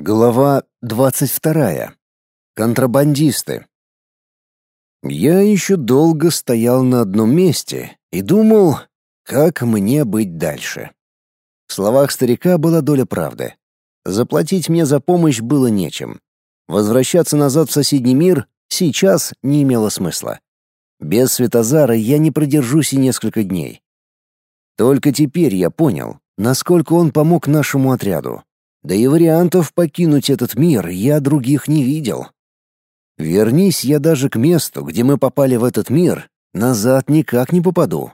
Глава двадцать вторая. Контрабандисты. Я еще долго стоял на одном месте и думал, как мне быть дальше. В словах старика была доля правды. Заплатить мне за помощь было нечем. Возвращаться назад в соседний мир сейчас не имело смысла. Без Светозара я не продержусь и несколько дней. Только теперь я понял, насколько он помог нашему отряду. Да и вариантов покинуть этот мир я других не видел. Вернись я даже к месту, где мы попали в этот мир, назад никак не попаду.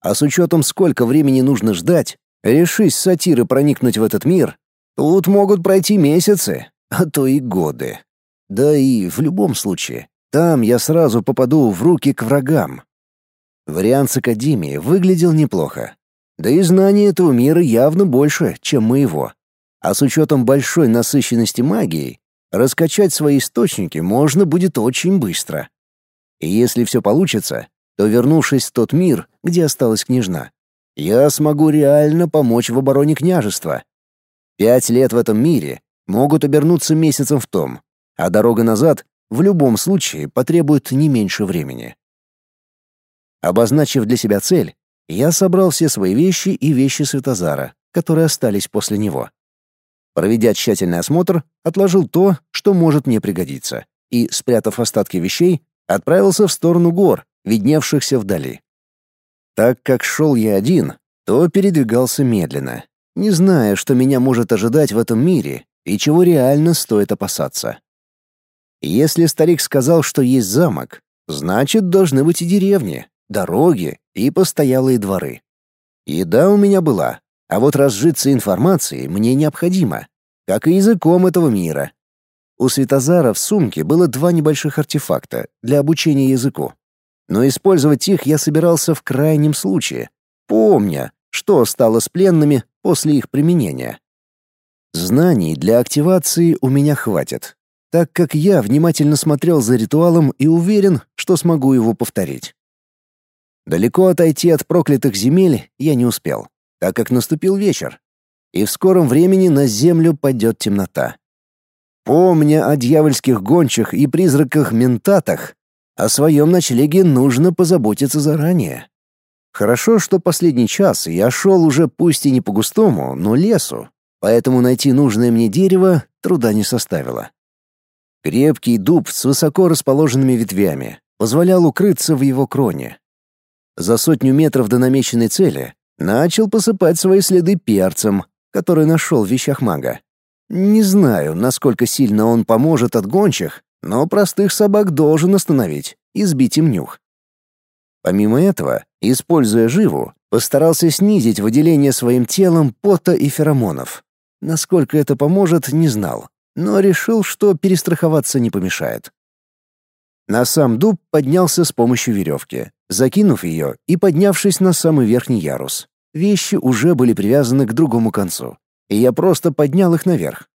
А с учетом, сколько времени нужно ждать, решись сатиры проникнуть в этот мир, тут могут пройти месяцы, а то и годы. Да и в любом случае, там я сразу попаду в руки к врагам. Вариант с Академией выглядел неплохо. Да и знания этого мира явно больше, чем моего. А с учетом большой насыщенности магией, раскачать свои источники можно будет очень быстро. И если все получится, то, вернувшись в тот мир, где осталась княжна, я смогу реально помочь в обороне княжества. Пять лет в этом мире могут обернуться месяцем в том, а дорога назад в любом случае потребует не меньше времени. Обозначив для себя цель, я собрал все свои вещи и вещи Светозара, которые остались после него. Проведя тщательный осмотр, отложил то, что может мне пригодиться, и, спрятав остатки вещей, отправился в сторону гор, видневшихся вдали. Так как шел я один, то передвигался медленно, не зная, что меня может ожидать в этом мире и чего реально стоит опасаться. Если старик сказал, что есть замок, значит, должны быть и деревни, дороги и постоялые дворы. Еда у меня была, а вот разжиться информацией мне необходимо, как и языком этого мира. У Светозара в сумке было два небольших артефакта для обучения языку. Но использовать их я собирался в крайнем случае, помня, что стало с пленными после их применения. Знаний для активации у меня хватит, так как я внимательно смотрел за ритуалом и уверен, что смогу его повторить. Далеко отойти от проклятых земель я не успел так как наступил вечер, и в скором времени на землю падет темнота. Помня о дьявольских гончих и призраках-ментатах, о своем ночлеге нужно позаботиться заранее. Хорошо, что последний час я шел уже пусть и не по густому, но лесу, поэтому найти нужное мне дерево труда не составило. Крепкий дуб с высоко расположенными ветвями позволял укрыться в его кроне. За сотню метров до намеченной цели Начал посыпать свои следы перцем, который нашел в вещах мага. Не знаю, насколько сильно он поможет от гончих, но простых собак должен остановить и сбить им нюх. Помимо этого, используя живу, постарался снизить выделение своим телом пота и феромонов. Насколько это поможет, не знал, но решил, что перестраховаться не помешает. На сам дуб поднялся с помощью веревки, закинув ее и поднявшись на самый верхний ярус. Вещи уже были привязаны к другому концу, и я просто поднял их наверх.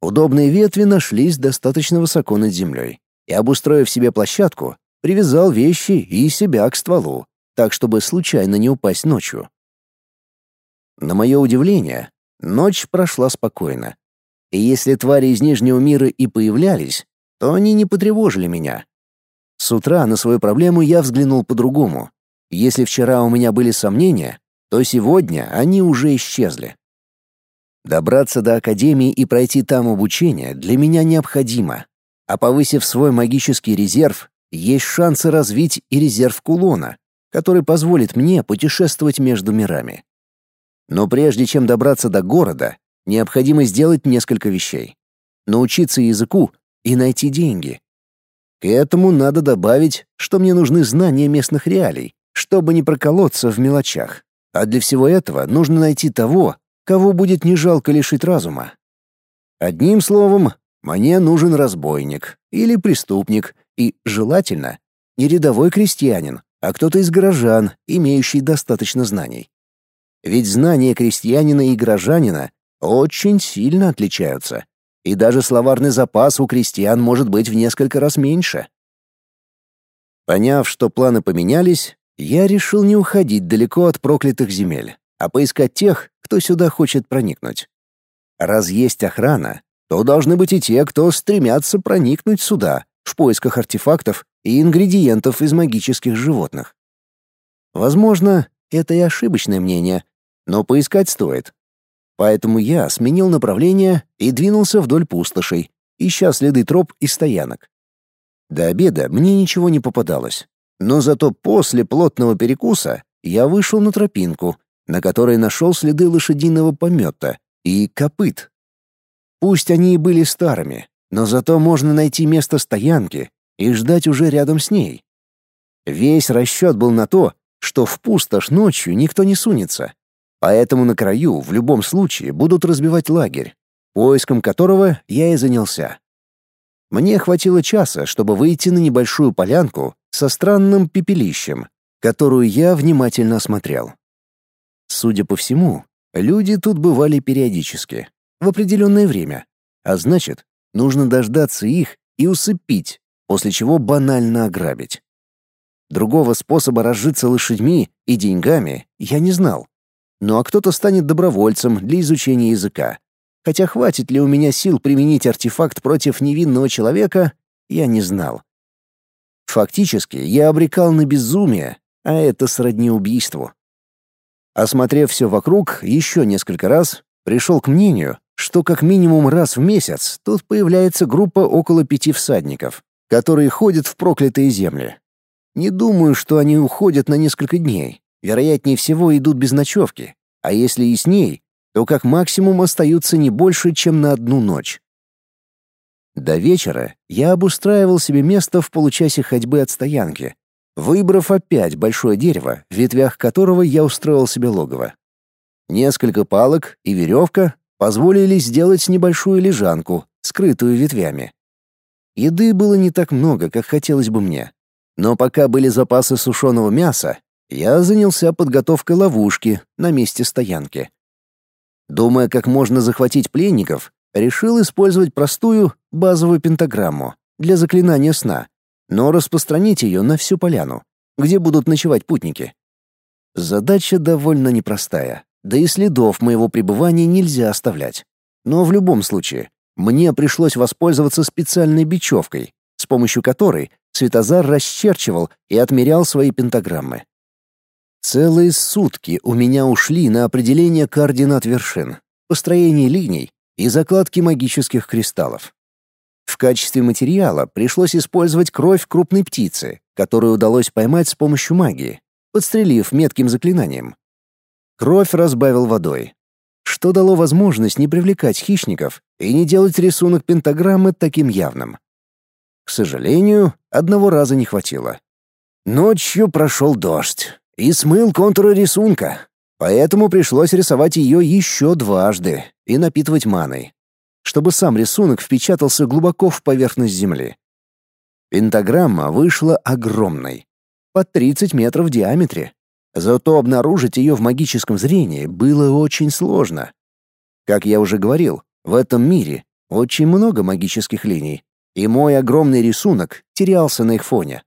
Удобные ветви нашлись достаточно высоко над землей, и, обустроив себе площадку, привязал вещи и себя к стволу, так чтобы случайно не упасть ночью. На мое удивление, ночь прошла спокойно. И если твари из Нижнего мира и появлялись, то они не потревожили меня. С утра на свою проблему я взглянул по-другому. Если вчера у меня были сомнения, то сегодня они уже исчезли. Добраться до Академии и пройти там обучение для меня необходимо. А повысив свой магический резерв, есть шансы развить и резерв кулона, который позволит мне путешествовать между мирами. Но прежде чем добраться до города, необходимо сделать несколько вещей. Научиться языку и найти деньги. К этому надо добавить, что мне нужны знания местных реалий, чтобы не проколоться в мелочах. А для всего этого нужно найти того, кого будет не жалко лишить разума. Одним словом, мне нужен разбойник или преступник, и, желательно, не рядовой крестьянин, а кто-то из горожан, имеющий достаточно знаний. Ведь знания крестьянина и горожанина очень сильно отличаются и даже словарный запас у крестьян может быть в несколько раз меньше. Поняв, что планы поменялись, я решил не уходить далеко от проклятых земель, а поискать тех, кто сюда хочет проникнуть. Раз есть охрана, то должны быть и те, кто стремятся проникнуть сюда в поисках артефактов и ингредиентов из магических животных. Возможно, это и ошибочное мнение, но поискать стоит. Поэтому я сменил направление и двинулся вдоль пустошей, ища следы троп и стоянок. До обеда мне ничего не попадалось, но зато после плотного перекуса я вышел на тропинку, на которой нашел следы лошадиного помета и копыт. Пусть они и были старыми, но зато можно найти место стоянки и ждать уже рядом с ней. Весь расчет был на то, что в пустошь ночью никто не сунется, поэтому на краю в любом случае будут разбивать лагерь, поиском которого я и занялся. Мне хватило часа, чтобы выйти на небольшую полянку со странным пепелищем, которую я внимательно осмотрел. Судя по всему, люди тут бывали периодически, в определенное время, а значит, нужно дождаться их и усыпить, после чего банально ограбить. Другого способа разжиться лошадьми и деньгами я не знал. Ну а кто-то станет добровольцем для изучения языка. Хотя хватит ли у меня сил применить артефакт против невинного человека, я не знал. Фактически, я обрекал на безумие, а это сродни убийству. Осмотрев все вокруг еще несколько раз, пришел к мнению, что как минимум раз в месяц тут появляется группа около пяти всадников, которые ходят в проклятые земли. Не думаю, что они уходят на несколько дней. Вероятнее всего идут без ночевки. А если и с ней, то как максимум остаются не больше, чем на одну ночь. До вечера я обустраивал себе место в получасе ходьбы от стоянки, выбрав опять большое дерево, в ветвях которого я устроил себе логово. Несколько палок и веревка позволили сделать небольшую лежанку, скрытую ветвями. Еды было не так много, как хотелось бы мне. Но пока были запасы сушеного мяса, я занялся подготовкой ловушки на месте стоянки. Думая, как можно захватить пленников, решил использовать простую базовую пентаграмму для заклинания сна, но распространить ее на всю поляну, где будут ночевать путники. Задача довольно непростая, да и следов моего пребывания нельзя оставлять. Но в любом случае, мне пришлось воспользоваться специальной бечевкой, с помощью которой Светозар расчерчивал и отмерял свои пентаграммы. Целые сутки у меня ушли на определение координат вершин, построение линий и закладки магических кристаллов. В качестве материала пришлось использовать кровь крупной птицы, которую удалось поймать с помощью магии, подстрелив метким заклинанием. Кровь разбавил водой, что дало возможность не привлекать хищников и не делать рисунок пентаграммы таким явным. К сожалению, одного раза не хватило. Ночью прошел дождь и смыл контуры рисунка, поэтому пришлось рисовать ее еще дважды и напитывать маной, чтобы сам рисунок впечатался глубоко в поверхность земли. Пентаграмма вышла огромной, под 30 метров в диаметре. Зато обнаружить ее в магическом зрении было очень сложно. Как я уже говорил, в этом мире очень много магических линий, и мой огромный рисунок терялся на их фоне.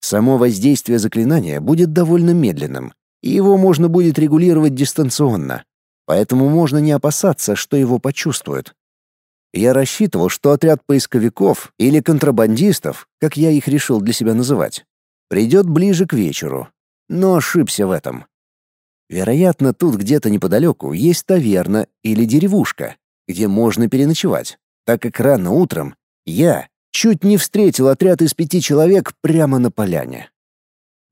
Само воздействие заклинания будет довольно медленным, и его можно будет регулировать дистанционно, поэтому можно не опасаться, что его почувствуют. Я рассчитывал, что отряд поисковиков или контрабандистов, как я их решил для себя называть, придет ближе к вечеру, но ошибся в этом. Вероятно, тут где-то неподалеку есть таверна или деревушка, где можно переночевать, так как рано утром я чуть не встретил отряд из пяти человек прямо на поляне.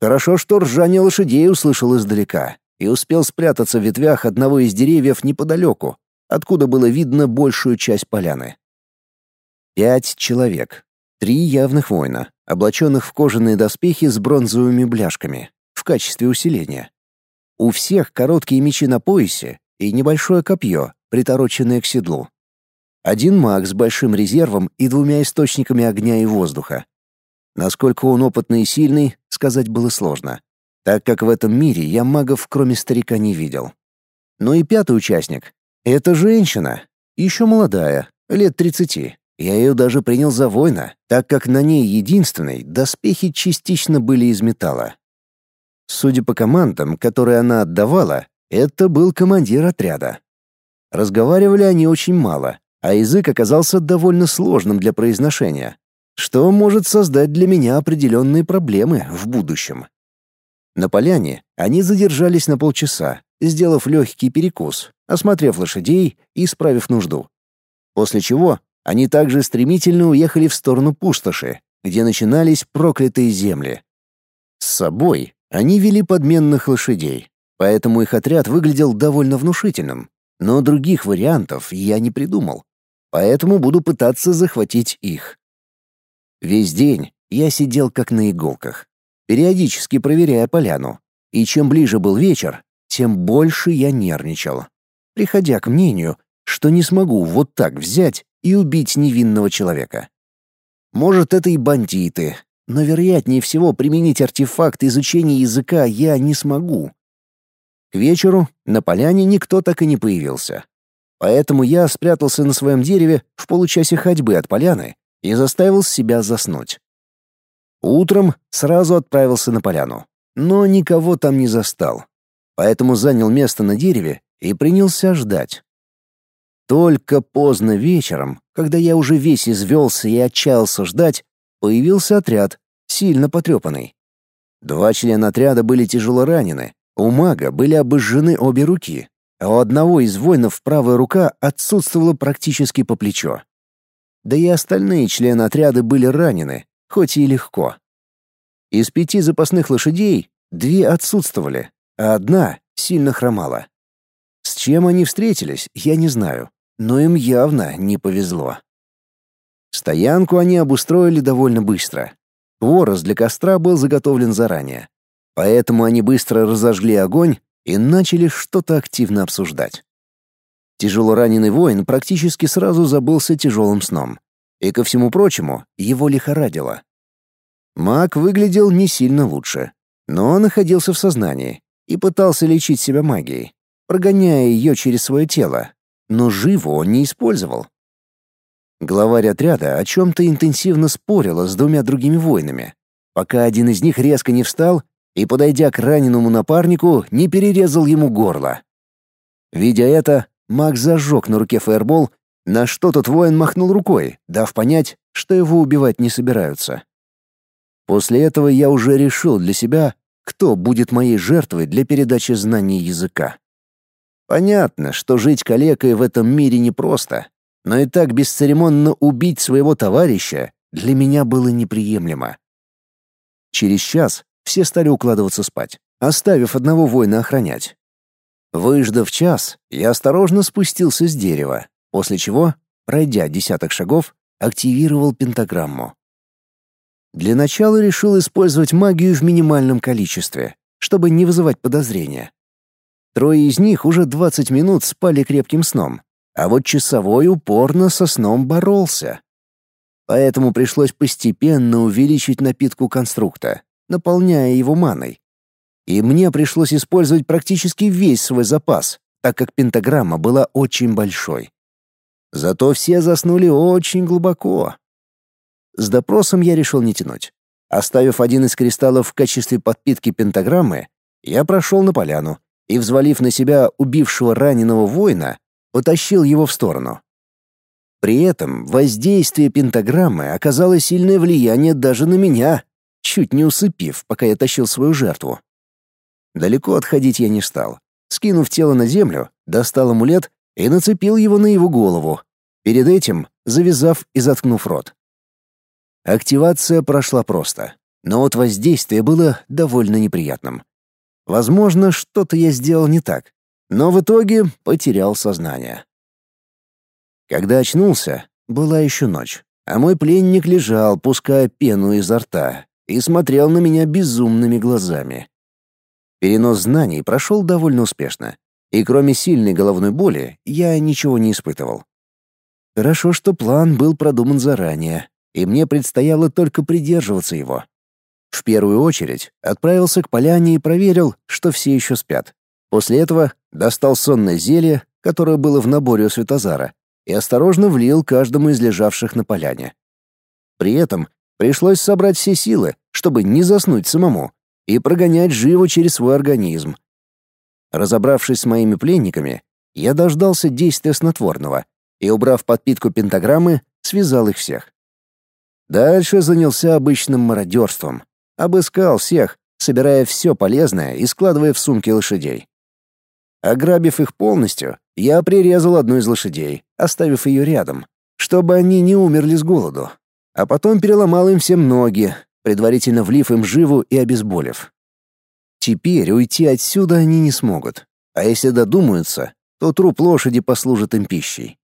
Хорошо, что ржание лошадей услышал издалека и успел спрятаться в ветвях одного из деревьев неподалеку, откуда было видно большую часть поляны. Пять человек. Три явных воина, облаченных в кожаные доспехи с бронзовыми бляшками, в качестве усиления. У всех короткие мечи на поясе и небольшое копье, притороченное к седлу. Один маг с большим резервом и двумя источниками огня и воздуха. Насколько он опытный и сильный, сказать было сложно, так как в этом мире я магов кроме старика не видел. Ну и пятый участник — это женщина, еще молодая, лет тридцати. Я ее даже принял за воина, так как на ней единственной доспехи частично были из металла. Судя по командам, которые она отдавала, это был командир отряда. Разговаривали они очень мало, а язык оказался довольно сложным для произношения, что может создать для меня определенные проблемы в будущем. На поляне они задержались на полчаса, сделав легкий перекус, осмотрев лошадей и исправив нужду. После чего они также стремительно уехали в сторону пустоши, где начинались проклятые земли. С собой они вели подменных лошадей, поэтому их отряд выглядел довольно внушительным, но других вариантов я не придумал, поэтому буду пытаться захватить их. Весь день я сидел как на иголках, периодически проверяя поляну, и чем ближе был вечер, тем больше я нервничал, приходя к мнению, что не смогу вот так взять и убить невинного человека. Может, это и бандиты, но вероятнее всего применить артефакт изучения языка я не смогу. К вечеру на поляне никто так и не появился. Поэтому я спрятался на своем дереве в получасе ходьбы от поляны и заставил себя заснуть. Утром сразу отправился на поляну, но никого там не застал. Поэтому занял место на дереве и принялся ждать. Только поздно вечером, когда я уже весь извелся и отчаялся ждать, появился отряд, сильно потрепанный. Два члена отряда были тяжело ранены, у мага были обожжены обе руки, а у одного из воинов правая рука отсутствовала практически по плечо. Да и остальные члены отряда были ранены, хоть и легко. Из пяти запасных лошадей две отсутствовали, а одна сильно хромала. С чем они встретились, я не знаю, но им явно не повезло. Стоянку они обустроили довольно быстро. Хворост для костра был заготовлен заранее. Поэтому они быстро разожгли огонь и начали что-то активно обсуждать. Тяжело раненый воин практически сразу забылся тяжелым сном. И ко всему прочему, его лихорадило. Маг выглядел не сильно лучше, но находился в сознании и пытался лечить себя магией, прогоняя ее через свое тело, но живо он не использовал. Главарь отряда о чем-то интенсивно спорила с двумя другими воинами, пока один из них резко не встал и, подойдя к раненому напарнику, не перерезал ему горло. Видя это, маг зажег на руке фаербол, на что тот воин махнул рукой, дав понять, что его убивать не собираются. После этого я уже решил для себя, кто будет моей жертвой для передачи знаний языка. Понятно, что жить калекой в этом мире непросто, но и так бесцеремонно убить своего товарища для меня было неприемлемо. Через час все стали укладываться спать, оставив одного воина охранять. Выждав час, я осторожно спустился с дерева, после чего, пройдя десяток шагов, активировал пентаграмму. Для начала решил использовать магию в минимальном количестве, чтобы не вызывать подозрения. Трое из них уже 20 минут спали крепким сном, а вот часовой упорно со сном боролся. Поэтому пришлось постепенно увеличить напитку конструкта, наполняя его маной. И мне пришлось использовать практически весь свой запас, так как пентаграмма была очень большой. Зато все заснули очень глубоко. С допросом я решил не тянуть. Оставив один из кристаллов в качестве подпитки пентаграммы, я прошел на поляну и, взвалив на себя убившего раненого воина, потащил его в сторону. При этом воздействие пентаграммы оказало сильное влияние даже на меня, чуть не усыпив, пока я тащил свою жертву. Далеко отходить я не стал. Скинув тело на землю, достал амулет и нацепил его на его голову, перед этим завязав и заткнув рот. Активация прошла просто, но вот воздействие было довольно неприятным. Возможно, что-то я сделал не так, но в итоге потерял сознание. Когда очнулся, была еще ночь, а мой пленник лежал, пуская пену изо рта, и смотрел на меня безумными глазами. Перенос знаний прошел довольно успешно, и кроме сильной головной боли я ничего не испытывал. Хорошо, что план был продуман заранее, и мне предстояло только придерживаться его. В первую очередь отправился к поляне и проверил, что все еще спят. После этого достал сонное зелье, которое было в наборе у Светозара, и осторожно влил каждому из лежавших на поляне. При этом Пришлось собрать все силы, чтобы не заснуть самому, и прогонять живо через свой организм. Разобравшись с моими пленниками, я дождался действия снотворного и, убрав подпитку пентаграммы, связал их всех. Дальше занялся обычным мародерством. Обыскал всех, собирая все полезное и складывая в сумки лошадей. Ограбив их полностью, я прирезал одну из лошадей, оставив ее рядом, чтобы они не умерли с голоду. А потом переломал им все ноги, предварительно влив им живу и обезболив. Теперь уйти отсюда они не смогут. А если додумаются, то труп лошади послужит им пищей.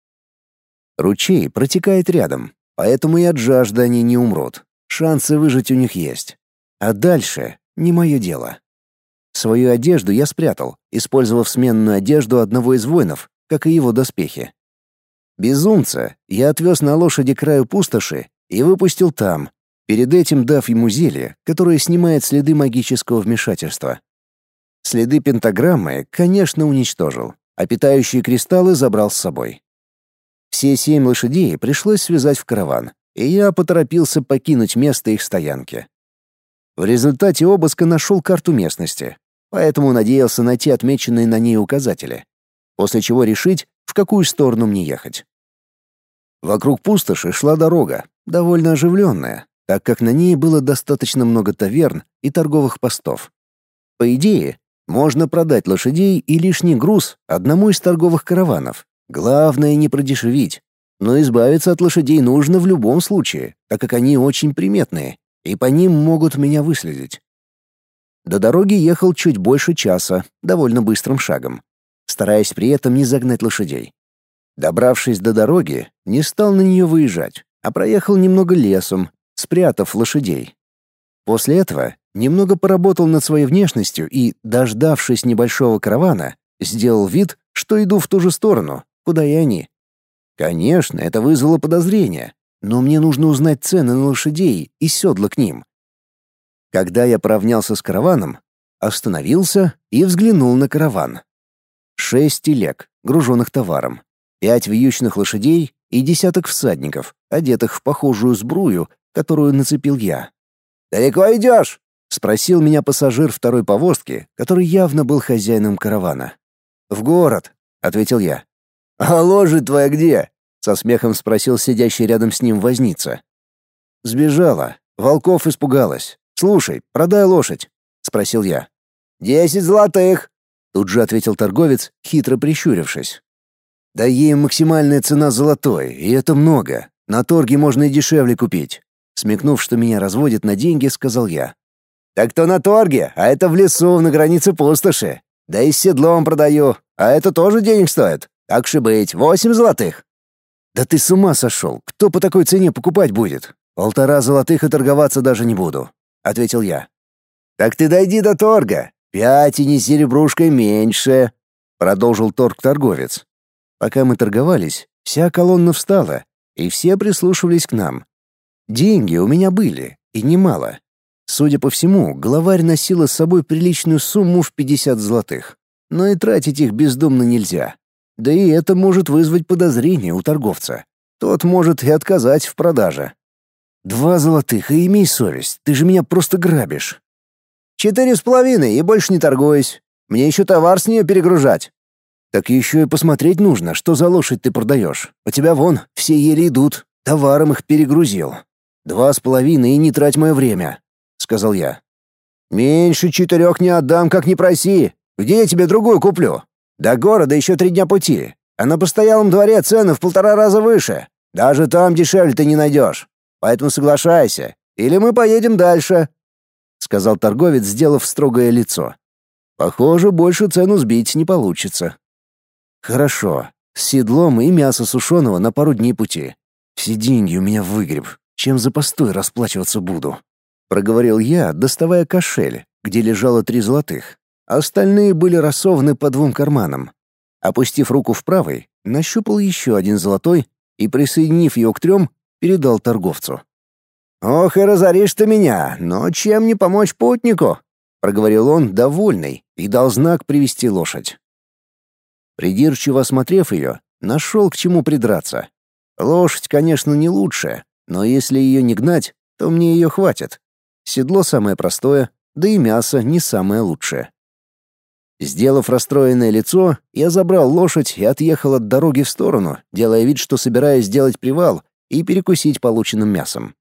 Ручей протекает рядом, поэтому и от жажды они не умрут. Шансы выжить у них есть. А дальше не мое дело. Свою одежду я спрятал, использовав сменную одежду одного из воинов, как и его доспехи. Безумца я отвез на лошади краю пустоши и выпустил там, перед этим дав ему зелье, которое снимает следы магического вмешательства. Следы пентаграммы, конечно, уничтожил, а питающие кристаллы забрал с собой. Все семь лошадей пришлось связать в караван, и я поторопился покинуть место их стоянки. В результате обыска нашел карту местности, поэтому надеялся найти отмеченные на ней указатели, после чего решить, в какую сторону мне ехать. Вокруг пустоши шла дорога, довольно оживленная, так как на ней было достаточно много таверн и торговых постов. По идее, можно продать лошадей и лишний груз одному из торговых караванов. Главное не продешевить. Но избавиться от лошадей нужно в любом случае, так как они очень приметные, и по ним могут меня выследить. До дороги ехал чуть больше часа, довольно быстрым шагом, стараясь при этом не загнать лошадей. Добравшись до дороги, не стал на нее выезжать, а проехал немного лесом, спрятав лошадей. После этого немного поработал над своей внешностью и, дождавшись небольшого каравана, сделал вид, что иду в ту же сторону, куда и они. Конечно, это вызвало подозрения, но мне нужно узнать цены на лошадей и седла к ним. Когда я поравнялся с караваном, остановился и взглянул на караван. Шесть телег, груженных товаром, пять вьючных лошадей и десяток всадников, одетых в похожую сбрую, которую нацепил я. «Далеко идешь?» — спросил меня пассажир второй повозки, который явно был хозяином каравана. «В город», — ответил я. «А лошадь твоя где?» — со смехом спросил сидящий рядом с ним возница. «Сбежала. Волков испугалась. Слушай, продай лошадь», — спросил я. «Десять золотых», — тут же ответил торговец, хитро прищурившись. «Да ей максимальная цена золотой, и это много. На торге можно и дешевле купить. Смекнув, что меня разводят на деньги, сказал я. «Так то на торге, а это в лесу, на границе пустоши. Да и с седлом продаю, а это тоже денег стоит. Так быть, восемь золотых». «Да ты с ума сошел! Кто по такой цене покупать будет? Полтора золотых и торговаться даже не буду», — ответил я. «Так ты дойди до торга. Пять и не серебрушкой меньше», — продолжил торг торговец. Пока мы торговались, вся колонна встала, и все прислушивались к нам. Деньги у меня были, и немало. Судя по всему, главарь носила с собой приличную сумму в 50 золотых. Но и тратить их бездумно нельзя. Да и это может вызвать подозрение у торговца. Тот может и отказать в продаже. «Два золотых, и имей совесть, ты же меня просто грабишь». «Четыре с половиной, и больше не торгуюсь. Мне еще товар с нее перегружать». «Так еще и посмотреть нужно, что за лошадь ты продаешь. У тебя вон, все еле идут, товаром их перегрузил. «Два с половиной и не трать мое время», — сказал я. «Меньше четырех не отдам, как не проси. Где я тебе другую куплю? До города еще три дня пути, а на постоялом дворе цены в полтора раза выше. Даже там дешевле ты не найдешь. Поэтому соглашайся, или мы поедем дальше», — сказал торговец, сделав строгое лицо. «Похоже, больше цену сбить не получится». «Хорошо, с седлом и мясо сушеного на пару дней пути. Все деньги у меня выгреб, чем за постой расплачиваться буду», — проговорил я, доставая кошель, где лежало три золотых. Остальные были рассованы по двум карманам. Опустив руку в правый, нащупал еще один золотой и, присоединив его к трем, передал торговцу. «Ох и разоришь ты меня, но чем не помочь путнику?» — проговорил он, довольный, и дал знак привести лошадь. Придирчиво осмотрев ее, нашел к чему придраться. Лошадь, конечно, не лучшая, но если ее не гнать, то мне ее хватит. Седло самое простое, да и мясо не самое лучшее. Сделав расстроенное лицо, я забрал лошадь и отъехал от дороги в сторону, делая вид, что собираюсь сделать привал и перекусить полученным мясом.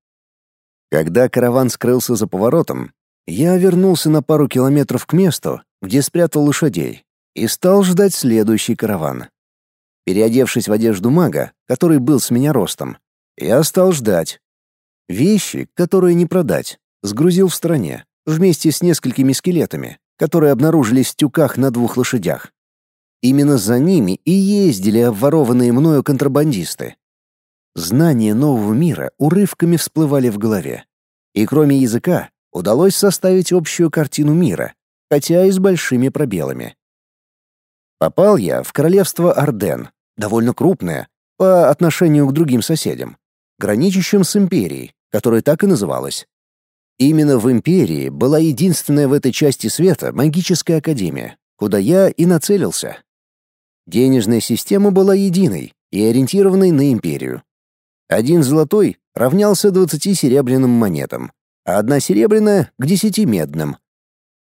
Когда караван скрылся за поворотом, я вернулся на пару километров к месту, где спрятал лошадей, и стал ждать следующий караван. Переодевшись в одежду мага, который был с меня ростом, я стал ждать. Вещи, которые не продать, сгрузил в стороне, вместе с несколькими скелетами, которые обнаружились в тюках на двух лошадях. Именно за ними и ездили обворованные мною контрабандисты. Знания нового мира урывками всплывали в голове. И кроме языка, удалось составить общую картину мира, хотя и с большими пробелами. Попал я в королевство Арден, довольно крупное по отношению к другим соседям, граничащим с империей, которая так и называлась. Именно в империи была единственная в этой части света магическая академия, куда я и нацелился. Денежная система была единой и ориентированной на империю. Один золотой равнялся 20 серебряным монетам, а одна серебряная — к 10 медным.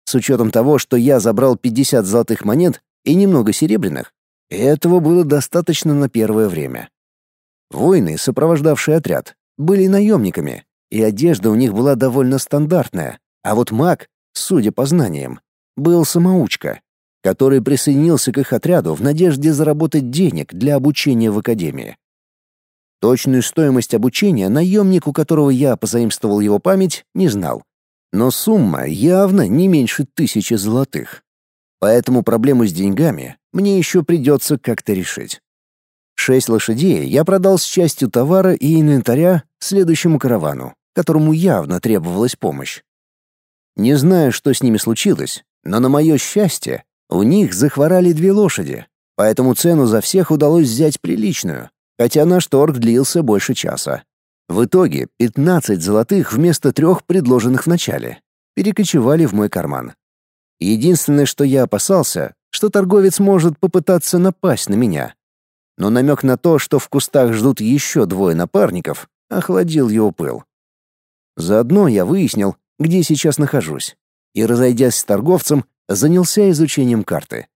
С учетом того, что я забрал 50 золотых монет и немного серебряных, этого было достаточно на первое время. Воины, сопровождавшие отряд, были наемниками, и одежда у них была довольно стандартная, а вот маг, судя по знаниям, был самоучка, который присоединился к их отряду в надежде заработать денег для обучения в академии. Точную стоимость обучения наемник, у которого я позаимствовал его память, не знал. Но сумма явно не меньше тысячи золотых. Поэтому проблему с деньгами мне еще придется как-то решить. Шесть лошадей я продал с частью товара и инвентаря следующему каравану которому явно требовалась помощь. Не знаю, что с ними случилось, но на мое счастье, у них захворали две лошади, поэтому цену за всех удалось взять приличную, хотя наш торг длился больше часа. В итоге 15 золотых вместо трех предложенных в начале перекочевали в мой карман. Единственное, что я опасался, что торговец может попытаться напасть на меня. Но намек на то, что в кустах ждут еще двое напарников, охладил его пыл. Заодно я выяснил, где сейчас нахожусь, и, разойдясь с торговцем, занялся изучением карты.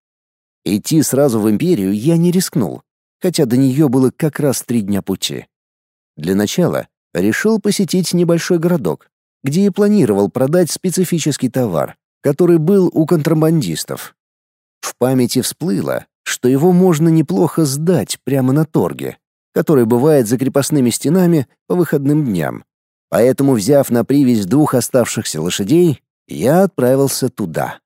Идти сразу в империю я не рискнул, хотя до нее было как раз три дня пути. Для начала решил посетить небольшой городок, где и планировал продать специфический товар, который был у контрабандистов. В памяти всплыло, что его можно неплохо сдать прямо на торге, который бывает за крепостными стенами по выходным дням. Поэтому, взяв на привязь двух оставшихся лошадей, я отправился туда.